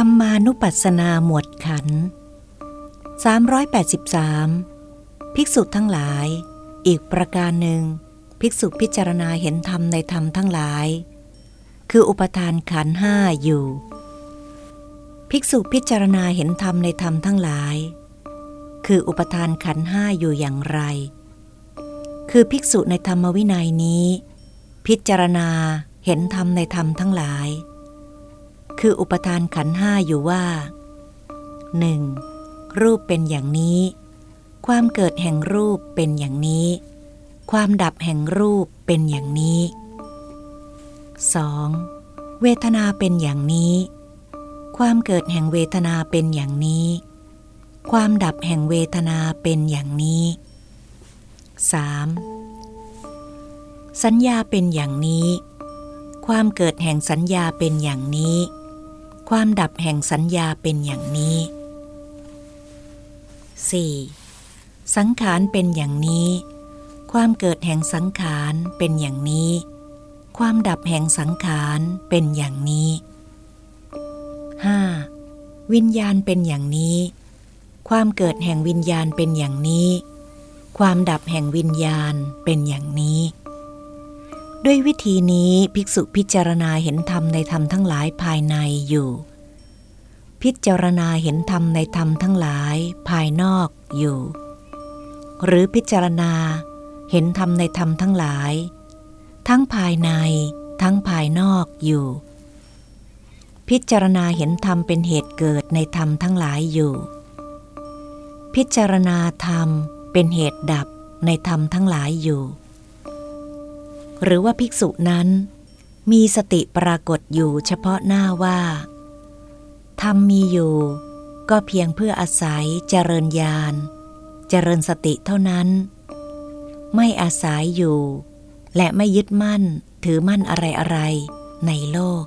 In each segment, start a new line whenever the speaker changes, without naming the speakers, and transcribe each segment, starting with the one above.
รรมานุปัสสนาหมวดขัน 383 ภิกษุทั้งหลาย อีกประการหนึ่ง ภิกษุพิจารณาเห็นธรรมในธรรมทั้งหลาย คืออุปทานขันห้าอยู่ ภิกษุพิจารณาเห็นธรรมในธรรมทั้งหลาย คืออุปทานขันห้าอยู่อย่างไร คือภิกษุในธรรมวินัยนี้ พิจารณาเห็นธรรมในธรรมทั้งหลาย คืออุปทานขันห้าอยู่ว่า 1. รูปเป็นอย่างนี้ ความเกิดแห่งรูปเป็นอย่างนี้ ความดับแห่งรูปเป็นอย่างนี้ 2. เวทนาเป็นอย่างนี้ ความเกิดแห่งเวทนาเป็นอย่างนี้ ความดับแห่งเวทนาเป็นอย่างนี้ 3. สัญญาเป็นอย่างนี้ ความเกิดแห่งสัญญาเป็นอย่างนี้ ความดับแห่งสัญญาเป็นอย่างนี้ 4. สังขารเป็นอย่างนี้ ความเกิดแห่งสังขารเป็นอย่างนี้ ความดับแห่งสังขารเป็นอย่างนี้ 5. วิญญาณเป็นอย่างนี้ ความเกิดแห่งวิญญาณเป็นอย่างนี้ ความดับแห่งวิญญาณเป็นอย่างนี้ ด้วยวิธีนี้ภิกษุพิจารณาเห็นธรรมในธรรมทั้งหลายภายในอยู่ พิจารณาเห็นธรรมในธรรมทั้งหลายภายนอกอยู่ หรือพิจารณาเห็นธรรมในธรรมทั้งหลาย ทั้งภายในทั้งภายนอกอยู่ พิจารณาเห็นธรรมเป็นเหตุเกิดในธรรมทั้งหลายอยู่ พิจารณาธรรมเป็นเหตุดับในธรรมทั้งหลายอยู่ หรือว่าภิกษุนั้น มีสติปรากฏอยู่เฉพาะหน้าว่าธรรมมีอยู่ ก็เพียงเพื่ออาศัยเจริญญาณ เจริญสติเท่านั้น ไม่อาศัยอยู่ และไม่ยึดมั่นถือมั่นอะไรอะไรในโลก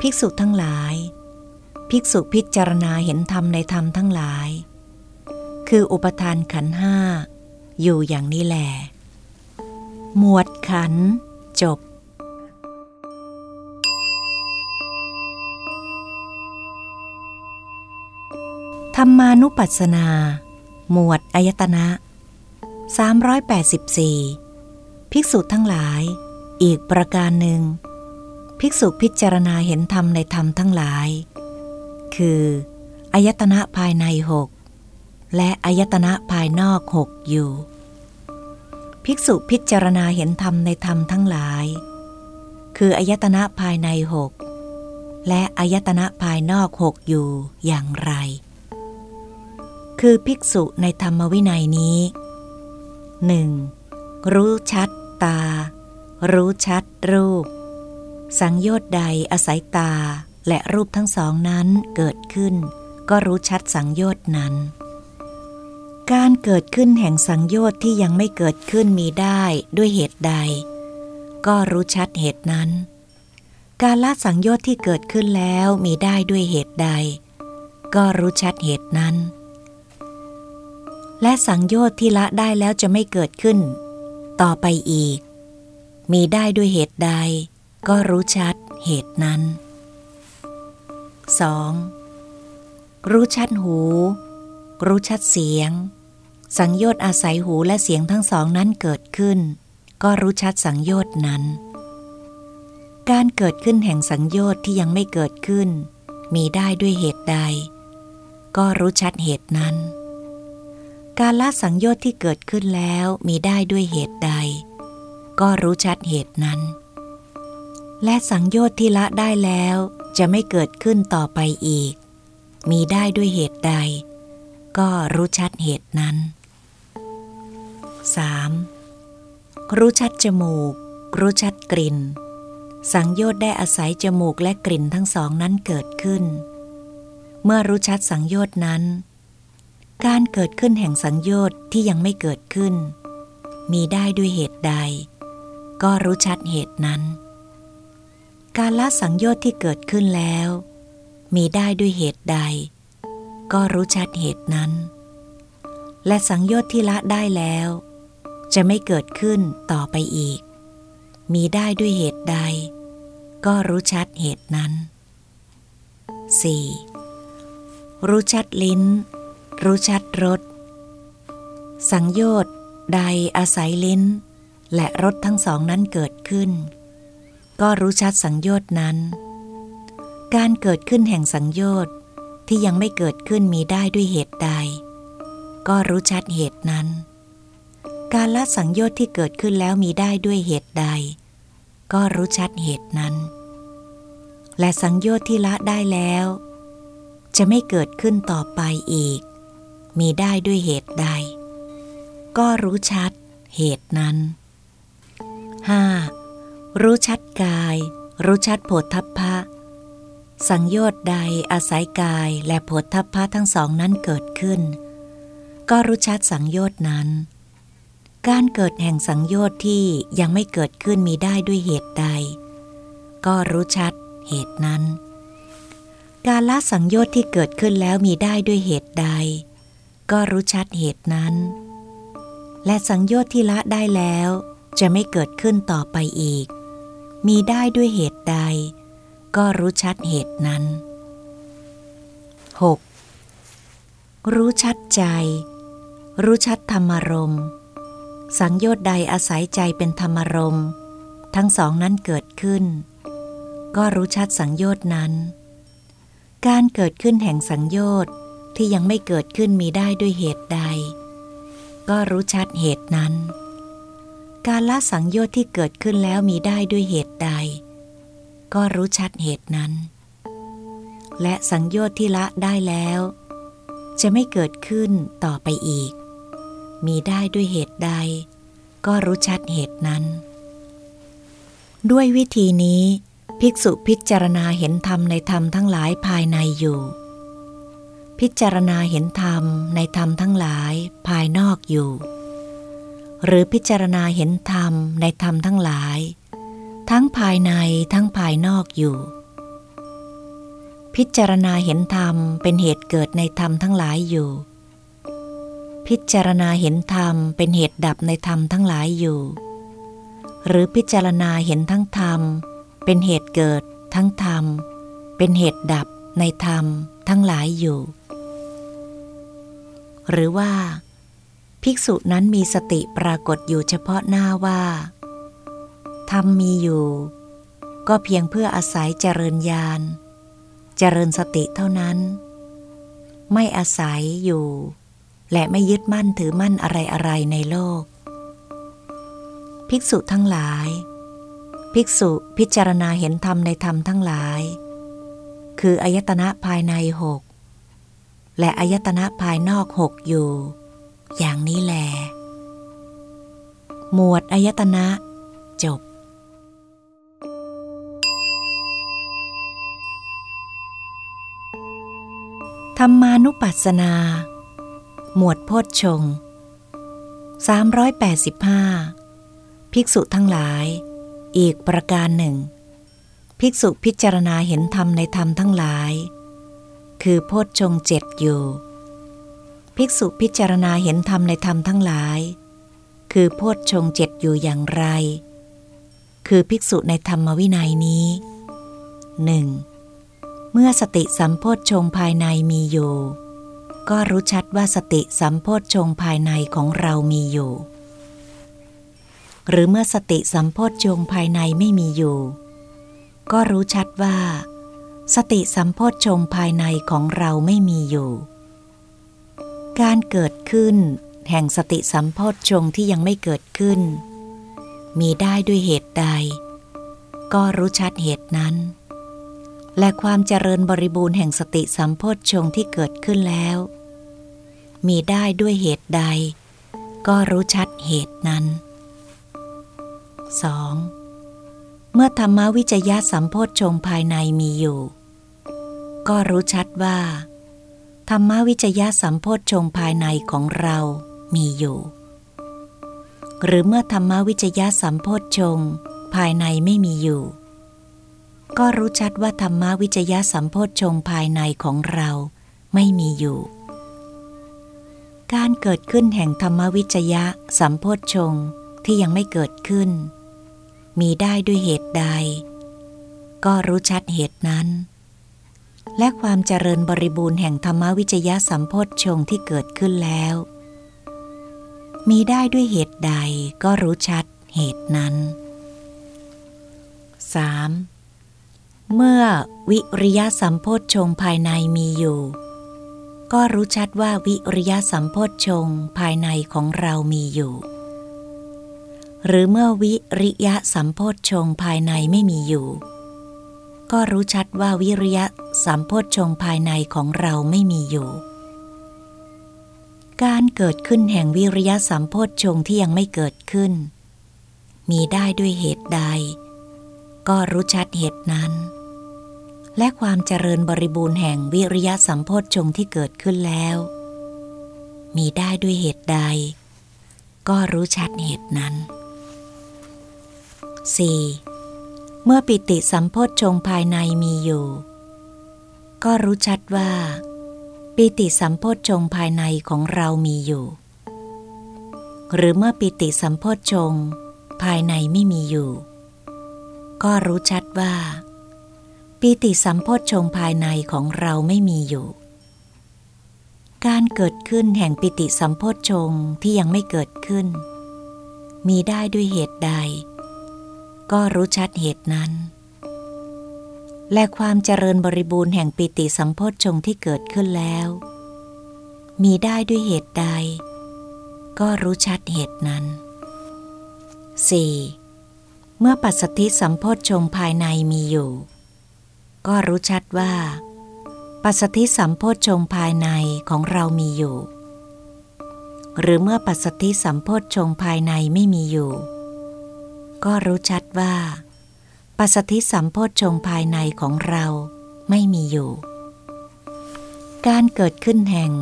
ภิกษุทั้งหลาย ภิกษุพิจารณาเห็นธรรมในธรรมทั้งหลาย คืออุปทานขันห้าอยู่อย่างนี้แหละ หมวดขัน จบ ธรรมานุปัสสนา หมวดอายตนะ 384 ภิกษุทั้งหลาย อีกประการหนึ่ง ภิกษุพิจารณาเห็นธรรมในธรรมทั้งหลาย คืออายตนะภายในหกและอายตนะภายนอกหกอยู่ ภิกษุพิจารณาเห็นธรรมในธรรมทั้งหลาย คืออายตนะภายในหกและอายตนะภายนอกหกอยู่อย่างไร คือภิกษุในธรรมวินัยนี้หนึ่งรู้ชัดตา รู้ชัดรูป สังโยชน์ใดอาศัยตาและรูปทั้งสองนั้นเกิดขึ้น ก็รู้ชัดสังโยชน์นั้น การเกิดขึ้นแห่งสังโยชน์ที่ยังไม่เกิดขึ้นมีได้ด้วยเหตุใด ก็รู้ชัดเหตุนั้น การละสังโยชน์ที่เกิดขึ้นแล้วมีได้ด้วยเหตุใด ก็รู้ชัดเหตุนั้น และสังโยชน์ที่ละได้แล้วจะไม่เกิดขึ้น ต่อไปอีก มีได้ด้วยเหตุใด ก็รู้ชัดเหตุนั้น 2. รู้ชัดหู รู้ชัดเสียง สังโยชน์อาศัยหูและเสียงทั้งสองนั้นเกิดขึ้น ก็รู้ชัดสังโยชน์นั้น การเกิดขึ้นแห่งสังโยชน์ที่ยังไม่เกิดขึ้น มีได้ด้วยเหตุใด ก็รู้ชัดเหตุนั้น การละสังโยชน์ที่เกิดขึ้นแล้วมีได้ด้วยเหตุใด ก็รู้ชัดเหตุนั้น และสังโยชน์ที่ละได้แล้วจะไม่เกิดขึ้นต่อไปอีก มีได้ด้วยเหตุใดก็รู้ชัดเหตุนั้น 3. รู้ชัดจมูก รู้ชัดกลิ่น สังโยชน์ได้อาศัยจมูกและกลิ่นทั้งสองนั้นเกิดขึ้น เมื่อรู้ชัดสังโยชน์นั้น การเกิดขึ้นแห่งสังโยชน์ที่ยังไม่เกิดขึ้น มีได้ด้วยเหตุใด ก็รู้ชัดเหตุนั้น การละสังโยชน์ที่เกิดขึ้นแล้ว มีได้ด้วยเหตุใด ก็รู้ชัดเหตุนั้นและสังโยชน์ที่ละได้แล้ว จะไม่เกิดขึ้นต่อไปอีก มีได้ด้วยเหตุใด ก็รู้ชัดเหตุนั้น 4. รู้ชัดลิ้น รู้ชัดรส สังโยชน์ใดอาศัยลิ้น และรสทั้งสองนั้นเกิดขึ้น ก็รู้ชัดสังโยชน์นั้น การเกิดขึ้นแห่งสังโยชน์ที่ยังไม่เกิดขึ้นมีได้ด้วยเหตุใด ก็รู้ชัดเหตุนั้น การละสังโยชน์ที่เกิดขึ้นแล้วมีได้ด้วยเหตุใด ก็รู้ชัดเหตุนั้น และสังโยชน์ที่ละได้แล้ว จะไม่เกิดขึ้นต่อไปอีก มีได้ด้วยเหตุใด ก็รู้ชัดเหตุนั้น 5. รู้ชัดกาย รู้ชัดโผฏฐัพพะ สังโยชน์ใดอาศัยกายและโผฏฐัพพะทั้งสองนั้นเกิดขึ้น ก็รู้ชัดสังโยชน์นั้น การเกิดแห่งสังโยชน์ที่ยังไม่เกิดขึ้นมีได้ด้วยเหตุใด ก็รู้ชัดเหตุนั้น การละสังโยชน์ที่เกิดขึ้นแล้วมีได้ด้วยเหตุใด ก็รู้ชัดเหตุนั้น และสังโยชน์ที่ละได้แล้ว จะไม่เกิดขึ้นต่อไปอีก มีได้ด้วยเหตุใด ก็รู้ชัดเหตุนั้น 6. รู้ชัดใจ รู้ชัดธรรมรม สังโยชน์ใดอาศัยใจเป็นธรรมรม ทั้งสองนั้นเกิดขึ้น ก็รู้ชัดสังโยชน์นั้น การเกิดขึ้นแห่งสังโยชน์ที่ยังไม่เกิดขึ้นมีได้ด้วยเหตุใด ก็รู้ชัดเหตุนั้น การละสังโยชน์ที่เกิดขึ้นแล้วมีได้ด้วยเหตุใด ก็รู้ชัดเหตุนั้น และสังโยชน์ที่ละได้แล้ว จะไม่เกิดขึ้นต่อไปอีก มีได้ด้วยเหตุใด ก็รู้ชัดเหตุนั้น ด้วยวิธีนี้ภิกษุพิจารณาเห็นธรรมในธรรมทั้งหลายภายในอยู่ พิจารณาเห็นธรรมในธรรมทั้งหลายภายนอกอยู่ หรือพิจารณาเห็นธรรมในธรรมทั้งหลาย ทั้งภายในทั้งภายนอกอยู่ พิจารณาเห็นธรรมเป็นเหตุเกิดในธรรมทั้งหลายอยู่ พิจารณาเห็นธรรมเป็นเหตุดับในธรรมทั้งหลายอยู่ หรือพิจารณาเห็นทั้งธรรม เป็นเหตุเกิดทั้งธรรม เป็นเหตุดับในธรรมทั้งหลายอยู่ หรือว่า ภิกษุนั้นมีสติปรากฏอยู่เฉพาะหน้าว่าธรรมมีอยู่ ก็เพียงเพื่ออาศัยเจริญญาณเจริญสติเท่านั้น ไม่อาศัยอยู่ และไม่ยึดมั่นถือมั่นอะไรอะไรในโลก ภิกษุทั้งหลาย ภิกษุพิจารณาเห็นธรรมในธรรมทั้งหลาย คืออายตนะภายในหกและอายตนะภายนอกหกอยู่ อย่างนี้แหลหมวดอายตนะ จบธรรมานุปัสสนา หมวดโพชฌง385 ภิกษุทั้งหลาย อีกประการหนึ่ง ภิกษุพิจารณาเห็นธรรมในธรรมทั้งหลาย คือโพชฌงเจ็ดอยู่ ภิกษุพิจารณาเห็นธรรมในธรรมทั้งหลาย คือโพชฌงเจ็ดอยู่อย่างไร คือภิกษุในธรรมวินัยนี้หนึ่งเมื่อสติสัมโพชฌงภายในมีอยู่ ก็รู้ชัดว่าสติสัมโพชฌงภายในของเรามีอยู่ หรือเมื่อสติสัมโพชฌงภายในไม่มีอยู่ ก็รู้ชัดว่า สติสัมโพชฌงภายในของเราไม่มีอยู่ การเกิดขึ้น แห่งสติสัมโพชฌงที่ยังไม่เกิดขึ้น มีได้ด้วยเหตุใด ก็รู้ชัดเหตุนั้นและความเจริญบริบูรณ์แห่งสติสัมโพชฌงที่เกิดขึ้นแล้ว มีได้ด้วยเหตุใด ก็รู้ชัดเหตุนั้น 2. เมื่อธรรมวิจยะสัมโพธชงภายในมีอยู่ ก็รู้ชัดว่า ธรรมวิจยะสัมโพธชงภายในของเรามีอยู่ หรือเมื่อธรรมวิจยะสัมโพธชงภายในไม่มีอยู่ ก็รู้ชัดว่าธรรมวิจยะสัมโพธชงภายในของเราไม่มีอยู่ การเกิดขึ้นแห่งธรรมวิจยะสัมโพชฌงที่ยังไม่เกิดขึ้น มีได้ด้วยเหตุใด ก็รู้ชัดเหตุนั้น และความเจริญบริบูรณ์แห่งธรรมวิจยะสัมโพธชงที่เกิดขึ้นแล้ว มีได้ด้วยเหตุใดก็รู้ชัดเหตุนั้น 3. เมื่อวิริยะสัมโพธชงภายในมีอยู่ ก็รู้ชัดว่าวิริยะสัมโพธชงภายในของเรามีอยู่ หรือเมื่อวิริยะสัมโพธชงภายในไม่มีอยู่ ก็รู้ชัดว่าวิริยะสัมโพธชงภายในของเราไม่มีอยู่ การเกิดขึ้นแห่งวิริยะสัมโพธชงที่ยังไม่เกิดขึ้น มีได้ด้วยเหตุใด ก็รู้ชัดเหตุนั้น และความเจริญบริบูรณ์แห่งวิริยะสัมโพธชงที่เกิดขึ้นแล้ว มีได้ด้วยเหตุใด ก็รู้ชัดเหตุนั้น 4. เมื่อปิติสัมโพธชงภายในมีอยู่ ก็รู้ชัดว่า ปิติสัมโพธชงภายในของเรามีอยู่ หรือเมื่อปิติสัมโพธชงภายในไม่มีอยู่ ก็รู้ชัดว่า ปีติสัมโพชงภายในของเราไม่มีอยู่ การเกิดขึ้นแห่งปิติสัมโพชงที่ยังไม่เกิดขึ้น มีได้ด้วยเหตุใด ก็รู้ชัดเหตุนั้น และความเจริญบริบูรณ์แห่งปิติสัมโพชงที่เกิดขึ้นแล้ว มีได้ด้วยเหตุใด ก็รู้ชัดเหตุนั้น 4. เมื่อปัสสติสัมโพชงภายในมีอยู่ ก็รู้ชัดว่า ปัสสติสัมโพธชงภายในของเรามีอยู่ หรือเมื่อปัสสติสัมโพธชงภายในไม่มีอยู่ ก็รู้ชัดว่า ปัสสติสัมโพธชงภายในของเราไม่มีอยู่ การเกิดขึ้นแห่ง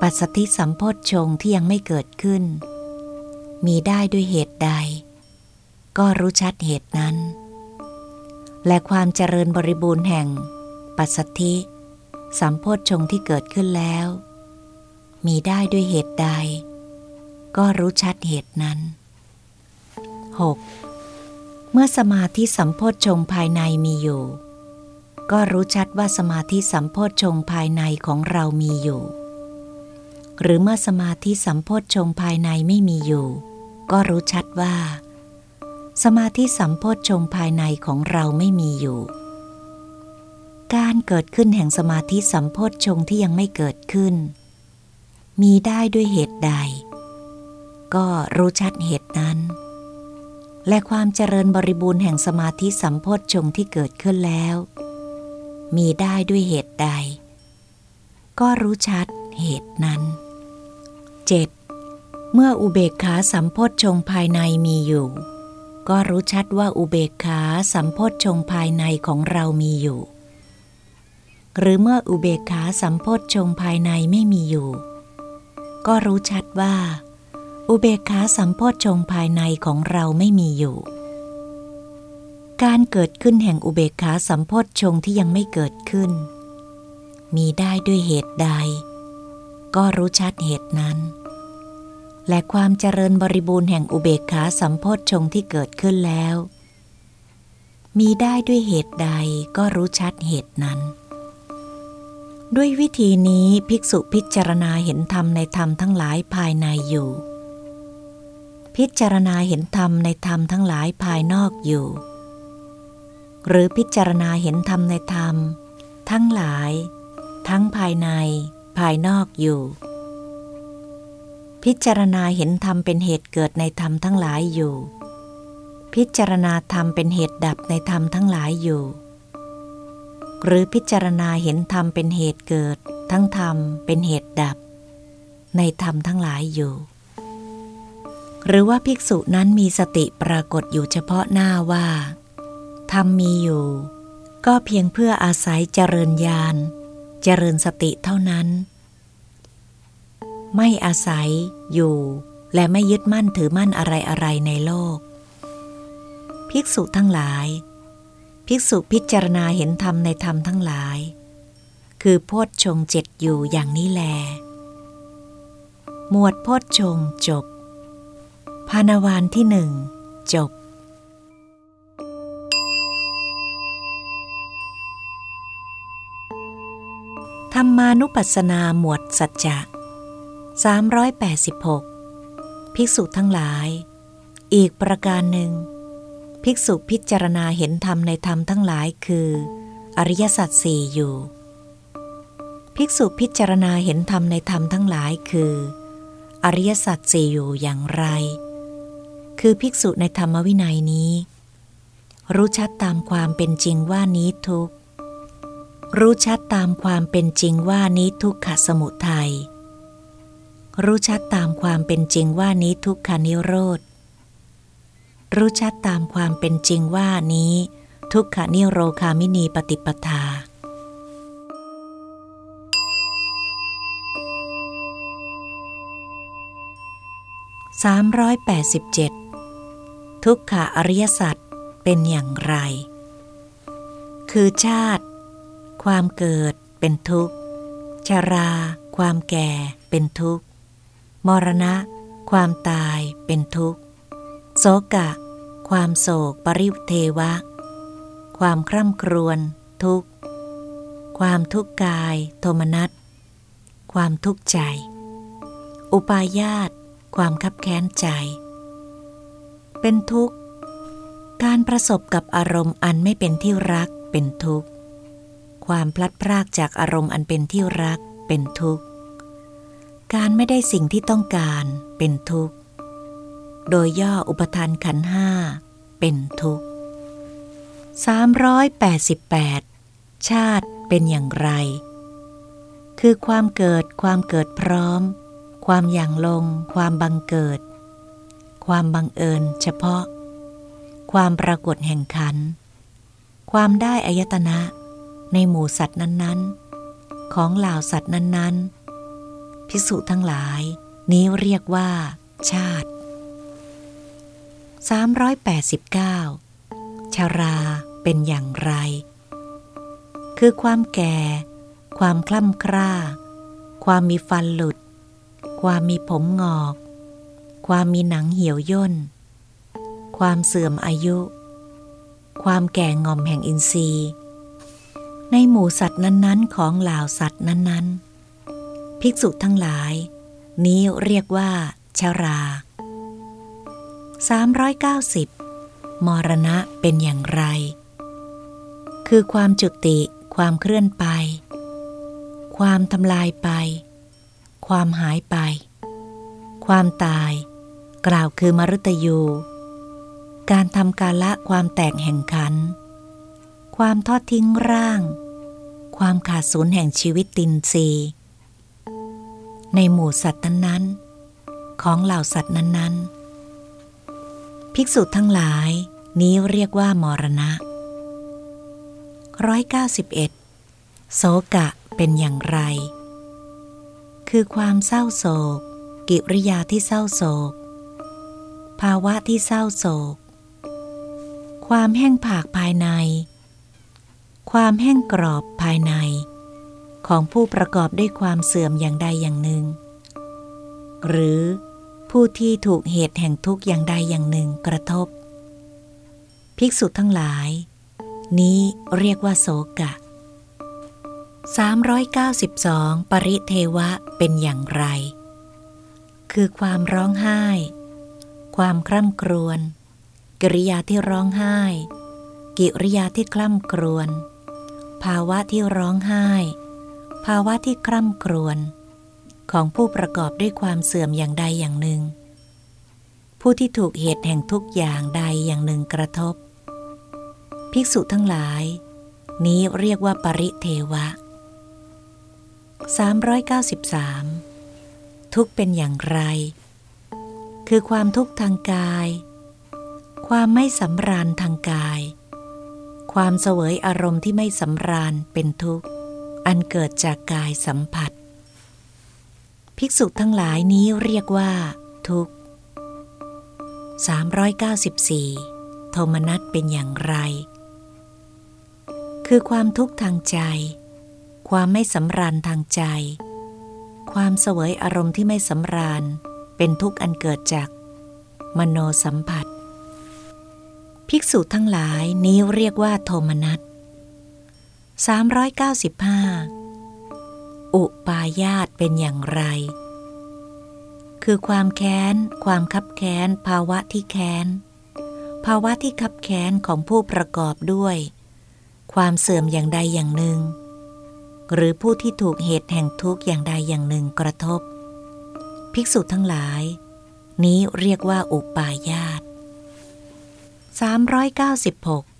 ปัสสติสัมโพธชงที่ยังไม่เกิดขึ้น มีได้ด้วยเหตุใด ก็รู้ชัดเหตุนั้น และความเจริญบริบูรณ์แห่ง ปัสสธิสัมโพธชงที่เกิดขึ้นแล้ว มีได้ด้วยเหตุใด ก็รู้ชัดเหตุนั้น 6. เมื่อสมาธิสัมโพธชงภายในมีอยู่ ก็รู้ชัดว่าสมาธิสัมโพธชงภายในของเรามีอยู่ หรือเมื่อสมาธิสัมโพธชงภายในไม่มีอยู่ ก็รู้ชัดว่า สมาธิสัมโพธชงภายในของเราไม่มีอยู่ การเกิดขึ้นแห่งสมาธิสัมโพธชงที่ยังไม่เกิดขึ้น มีได้ด้วยเหตุใด ก็รู้ชัดเหตุนั้น และความเจริญบริบูรณ์แห่งสมาธิสัมโพธชงที่เกิดขึ้นแล้ว มีได้ด้วยเหตุใด ก็รู้ชัดเหตุนั้น 7. เมื่ออุเบกขาสัมโพธชงภายในมีอยู่ ก็รู้ชัดว่าอุเบกขาสัมโพธชงภายในของเรามีอยู่ หรือเมื่ออุเบกขาสัมโพธชงภายในไม่มีอยู่ ก็รู้ชัดว่า อุเบกขาสัมโพธชงภายในของเราไม่มีอยู่ การเกิดขึ้นแห่งอุเบกขาสัมโพธชงที่ยังไม่เกิดขึ้น มีได้ด้วยเหตุใด ก็รู้ชัดเหตุนั้น และความเจริญบริบูรณ์แห่งอุเบกขาสัมโพธชงที่เกิดขึ้นแล้ว มีได้ด้วยเหตุใดก็รู้ชัดเหตุนั้น ด้วยวิธีนี้ภิกษุพิจารณาเห็นธรรมในธรรมทั้งหลายภายในอยู่ พิจารณาเห็นธรรมในธรรมทั้งหลายภายนอกอยู่ หรือพิจารณาเห็นธรรมในธรรม ทั้งหลาย ทั้งภายใน ภายนอกอยู่ พิจารณาเห็นธรรมเป็นเหตุเกิดในธรรมทั้งหลายอยู่ พิจารณาธรรมเป็นเหตุดับในธรรมทั้งหลายอยู่ หรือพิจารณาเห็นธรรมเป็นเหตุเกิด ทั้งธรรมเป็นเหตุดับ ในธรรมทั้งหลายอยู่ หรือว่าภิกษุนั้นมีสติปรากฏอยู่เฉพาะหน้าว่าธรรมมีอยู่ ก็เพียงเพื่ออาศัยเจริญญาณเจริญสติเท่านั้น ไม่อาศัยอยู่ และไม่ยึดมั่นถือมั่นอะไรอะไรในโลก ภิกษุทั้งหลาย ภิกษุพิจารณาเห็นธรรมในธรรมทั้งหลาย คือโพชฌงเจ็ดอยู่อย่างนี้แล หมวดโพชฌงจบพานาวานที่หนึ่งจบธรรมานุปัสสนาหมวดสัจจะ 386 ภิกษุทั้งหลาย อีกประการหนึ่ง ภิกษุพิจารณาเห็นธรรมในธรรมทั้งหลายคือ อริยสัจสี่อยู่ ภิกษุพิจารณาเห็นธรรมในธรรมทั้งหลายคือ อริยสัจสี่อยู่อย่างไร คือภิกษุในธรรมวินัยนี้ รู้ชัดตามความเป็นจริงว่านี้ทุกรู้ชัดตามความเป็นจริงว่านี้ทุกขสมุทัย รู้ชัดตามความเป็นจริงว่านี้ทุกขานิโรธ รู้ชัดตามความเป็นจริงว่านี้ ทุกขานิโรคามินีปฏิปทา387ทุกขาอริยสัจเป็นอย่างไร คือชาติ ความเกิดเป็นทุกข์ชารา ความแก่เป็นทุกข์ มรณะ ความตายเป็นทุกข์โสกะ ความโศกปริเทวะ ความคร่ำครวญทุกข์ ความทุกข์กาย โทมนัส ความทุกข์ใจ อุปาญาต ความคับแค้นใจ เป็นทุกข์ การประสบกับอารมณ์อันไม่เป็นที่รักเป็นทุกข์ ความพลัดพรากจากอารมณ์อันเป็นที่รักเป็นทุกข์ การไม่ได้สิ่งที่ต้องการเป็นทุกข์ โดยย่ออุปทานขันห้าเป็นทุกข์ 388 ชาติเป็นอย่างไร คือความเกิดความเกิดพร้อม ความอย่างลง ความบังเกิด ความบังเอิญเฉพาะ ความปรากฏแห่งขัน ความได้อายตนะ ในหมู่สัตว์นั้นๆ ของเหล่าสัตว์นั้นๆ ภิกษุทั้งหลาย นี้เรียกว่า ชาติ 389 ชาราเป็นอย่างไร คือความแก่ ความคล่ำคร่า ความมีฟันหลุด ความมีผมงอก ความมีหนังเหี่ยวย่น ความเสื่อมอายุ ความแก่งอมแห่งอินทรีย์ ในหมู่สัตว์นั้น ๆ ของเหล่าสัตว์นั้น ๆ ภิกษุทั้งหลาย นี้เรียกว่าชารา 390 มรณะเป็นอย่างไร คือความจุติ ความเคลื่อนไป ความทำลายไป ความหายไป ความตาย กล่าวคือมรุตยู การทำกาละความแตกแห่งขัน ความทอดทิ้งร่าง ความขาดสูญแห่งชีวิตตินซี ในหมู่สัตว์นั้นๆ ของเหล่าสัตว์นั้นๆ ภิกษุทั้งหลายนี้เรียกว่ามรณะร้อยเก้าสิบเอ็ดโศกะเป็นอย่างไร คือความเศร้าโศก กิริยาที่เศร้าโศก ภาวะที่เศร้าโศก ความแห้งผากภายใน ความแห้งกรอบภายใน ของผู้ประกอบด้วยความเสื่อมอย่างใดอย่างหนึ่ง หรือผู้ที่ถูกเหตุแห่งทุกข์อย่างใดอย่างหนึ่งกระทบ ภิกษุทั้งหลาย นี้เรียกว่าโสกะ 392 ปริเทวะเป็นอย่างไร คือความร้องไห้ ความคร่ำครวญ กิริยาที่ร้องไห้ กิริยาที่คล่ำครวญ ภาวะที่ร้องไห้ ภาวะที่คร่ำครวญของผู้ประกอบด้วยความเสื่อมอย่างใดอย่างหนึ่ง ผู้ที่ถูกเหตุแห่งทุกอย่างใดอย่างหนึ่งกระทบ ภิกษุทั้งหลาย นี้เรียกว่าปริเทวะ 393 ทุกเป็นอย่างไร คือความทุกข์ทางกาย ความไม่สำราญทางกาย ความเสวยอารมณ์ที่ไม่สำราญเป็นทุกข์ อันเกิดจากกายสัมผัส ภิกษุทั้งหลายนี้เรียกว่า ทุกข์ 394 โทมนัสเป็นอย่างไร คือความทุกข์ทางใจ ความไม่สำราญทางใจ ความเสวยอารมณ์ที่ไม่สำราญ เป็นทุกข์อันเกิดจาก มโนสัมผัส ภิกษุทั้งหลายนี้เรียกว่าโทมนัส 395 อุปาญาตเป็นอย่างไร คือความแค้น ความคับแค้น ภาวะที่แค้น ภาวะที่คับแค้นของผู้ประกอบด้วย ความเสื่อมอย่างใดอย่างหนึ่ง หรือผู้ที่ถูกเหตุแห่งทุกข์อย่างใดอย่างหนึ่งกระทบ ภิกษุทั้งหลาย นี้เรียกว่าอุปาญาต396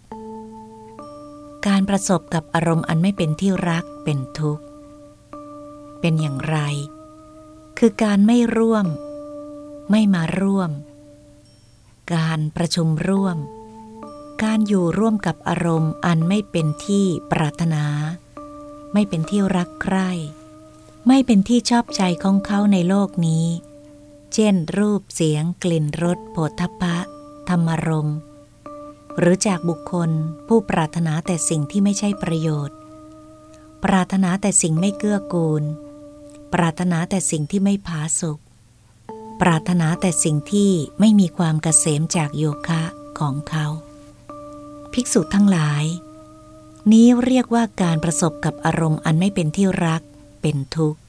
การประสบกับอารมณ์อันไม่เป็นที่รักเป็นทุกข์ เป็นอย่างไร คือการไม่ร่วม ไม่มาร่วม การประชุมร่วม การอยู่ร่วมกับอารมณ์อันไม่เป็นที่ปรารถนา ไม่เป็นที่รักใคร่ ไม่เป็นที่ชอบใจของเขาในโลกนี้ เช่นรูปเสียงกลิ่นรสโผฏฐัพพะ ธรรมรมณ์ หรือจากบุคคลผู้ปรารถนาแต่สิ่งที่ไม่ใช่ประโยชน์ ปรารถนาแต่สิ่งไม่เกื้อกูล ปรารถนาแต่สิ่งที่ไม่ผาสุกปรารถนาแต่สิ่งที่ไม่มีความเกษมจากโยคะของเขา ภิกษุทั้งหลาย นี้เรียกว่าการประสบกับอารมณ์อันไม่เป็นที่รักเป็นทุกข์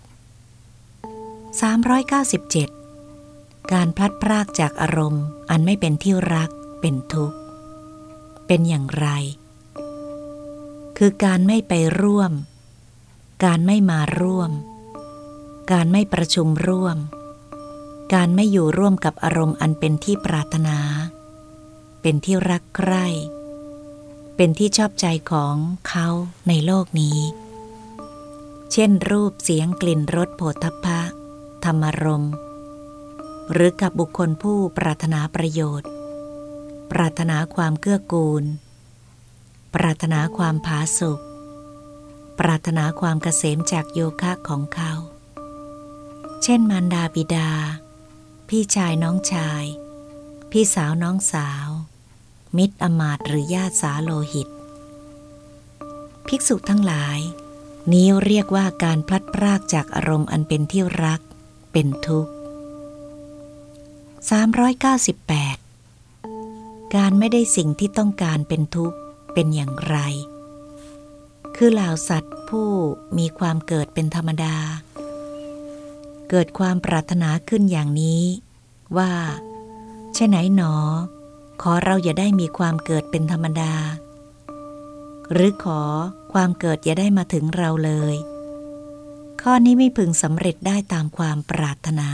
397 การพลัดพรากจากอารมณ์อันไม่เป็นที่รักเป็นทุกข์ เป็นอย่างไร คือการไม่ไปร่วม การไม่มาร่วม การไม่ประชุมร่วม การไม่อยู่ร่วมกับอารมณ์อันเป็นที่ปรารถนา เป็นที่รักใคร่ เป็นที่ชอบใจของเขาในโลกนี้ เช่นรูปเสียงกลิ่นรสโผฏฐัพพะ ธรรมรม หรือกับบุคคลผู้ปรารถนาประโยชน์ ปรารถนาความเกื้อกูล ปรารถนาความผาสุกปรารถนาความเกษมจากโยคะของเขา เช่นมารดาบิดา พี่ชายน้องชาย พี่สาวน้องสาว มิตรอมาตหรือญาติสาโลหิต ภิกษุทั้งหลาย นี้เรียกว่าการพลัดพรากจากอารมณ์อันเป็นที่รัก เป็นทุกข์ 398 การไม่ได้สิ่งที่ต้องการเป็นทุกข์เป็นอย่างไร คือเหล่าสัตว์ผู้มีความเกิดเป็นธรรมดา เกิดความปรารถนาขึ้นอย่างนี้ ว่าใช่ไหนหนอ ขอเราอย่าได้มีความเกิดเป็นธรรมดา หรือขอความเกิดอย่าได้มาถึงเราเลย ข้อนี้ไม่พึงสำเร็จได้ตามความปรารถนา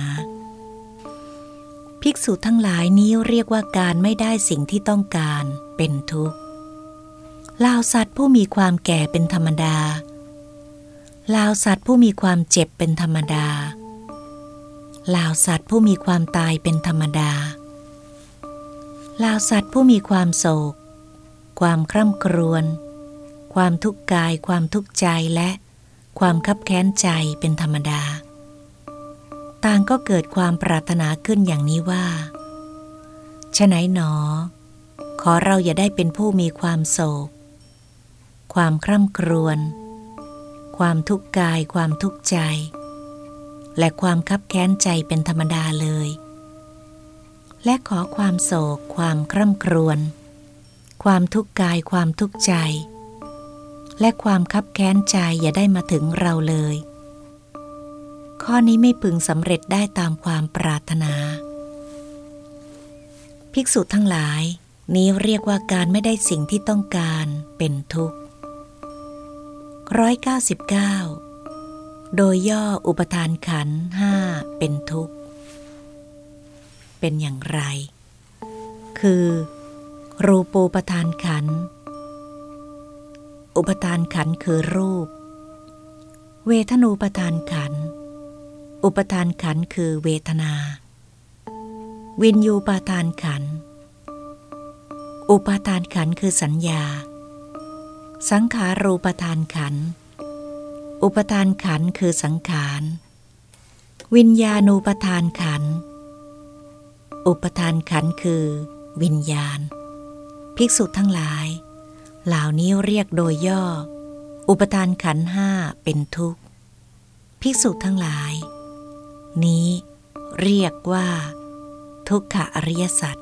ภิกษุทั้งหลายนี้เรียกว่าการไม่ได้สิ่งที่ต้องการเป็นทุกข์ลาวสัตว์ผู้มีความแก่เป็นธรรมดาลาวสัตว์ผู้มีความเจ็บเป็นธรรมดาลาวสัตว์ผู้มีความตายเป็นธรรมดาลาวสัตว์ผู้มีความโศก ความคร่ำครวญ ความทุกข์กาย ความทุกข์ใจและ ความคับแค้นใจเป็นธรรมดา ต่างก็เกิดความปรารถนาขึ้นอย่างนี้ว่าฉะไหนหนอ ขอเราอย่าได้เป็นผู้มีความโศก ความคร่ำครวญ ความทุกข์กาย ความทุกข์ใจ และความคับแค้นใจเป็นธรรมดาเลย และขอความโศก ความคร่ำครวญ ความทุกข์กาย ความทุกข์ใจ และความคับแค้นใจอย่าได้มาถึงเราเลย ข้อนี้ไม่พึงสำเร็จได้ตามความปรารถนา ภิกษุทั้งหลาย นี้เรียกว่าการไม่ได้สิ่งที่ต้องการเป็นทุกข์ร้อยเก้าสิบเก้าโดยย่ออุปทานขันห้าเป็นทุกข์ เป็นอย่างไร คือ รูปูปทานขัน อุปทานขันคือรูป เวทนูปทานขัน อุปทานขันคือเวทนา วินยูปาทานขัน อุปาทานขันคือสัญญา สังขารูปทานขัน อุปทานขันคือสังขาร วิญญาณูปทานขัน อุปทานขันคือ วิญญาณ ภิกษุทั้งหลาย เหล่านี้เรียกโดยย่อ อุปทานขันห้าเป็นทุกข์ภิกษุทั้งหลาย นี้เรียกว่า ทุกขอริยสัจ